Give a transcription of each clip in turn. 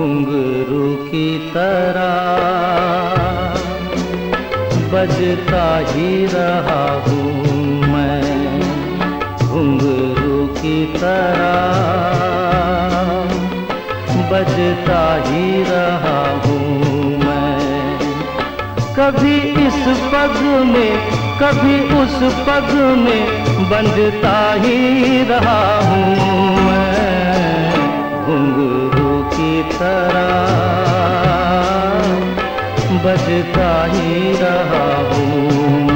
घुंगरू की तरह बजता ही रहा हूँ मैं घुंगरू की तरह बजता ही रहा हूँ मैं। कभी इस पग में, कभी उस पग में बंधता ही रहा हूँ मैं। बजता ही रहा हूँ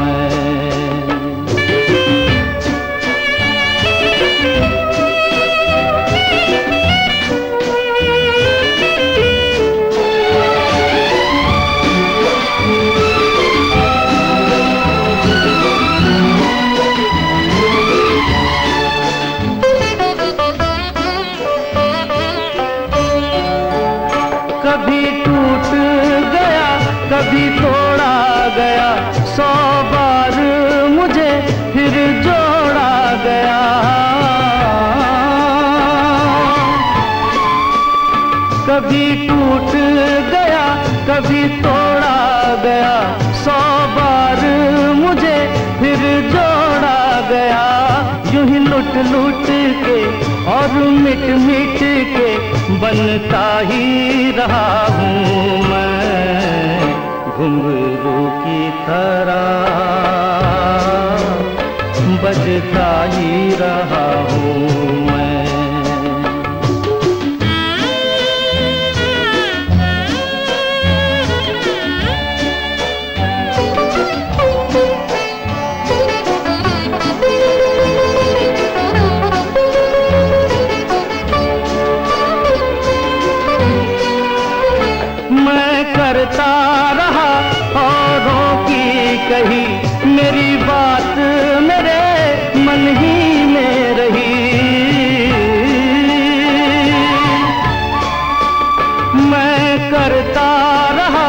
कभी गया कभी तोड़ा गया, सौ बार मुझे फिर जोड़ा गया। कभी टूट गया, कभी तोड़ा गया, सौ बार मुझे फिर जोड़ा गया। यूँ ही लुट लुट के और मिट मिट के बनता ही रहा हूँ मैं। घुंघरू की तरह बजता ही रहा हूँ करता कही, मेरी बात मेरे मन ही में रही। मैं करता रहा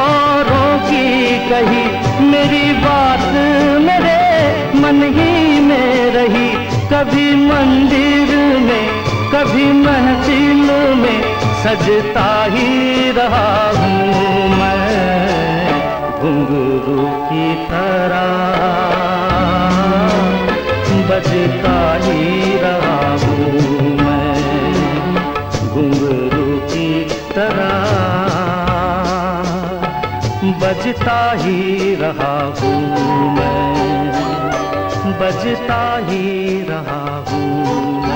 औरों की कही, मेरी बात मेरे मन ही में रही। कभी मंदिर में, कभी महफिल में सजता ही रहा हूँ मैं। घुंघरू की तरह। बजता ही रहा हूँ मैं घुंघरू की तरह। बजता ही रहा हूँ मैं, बजता ही रहा हूँ।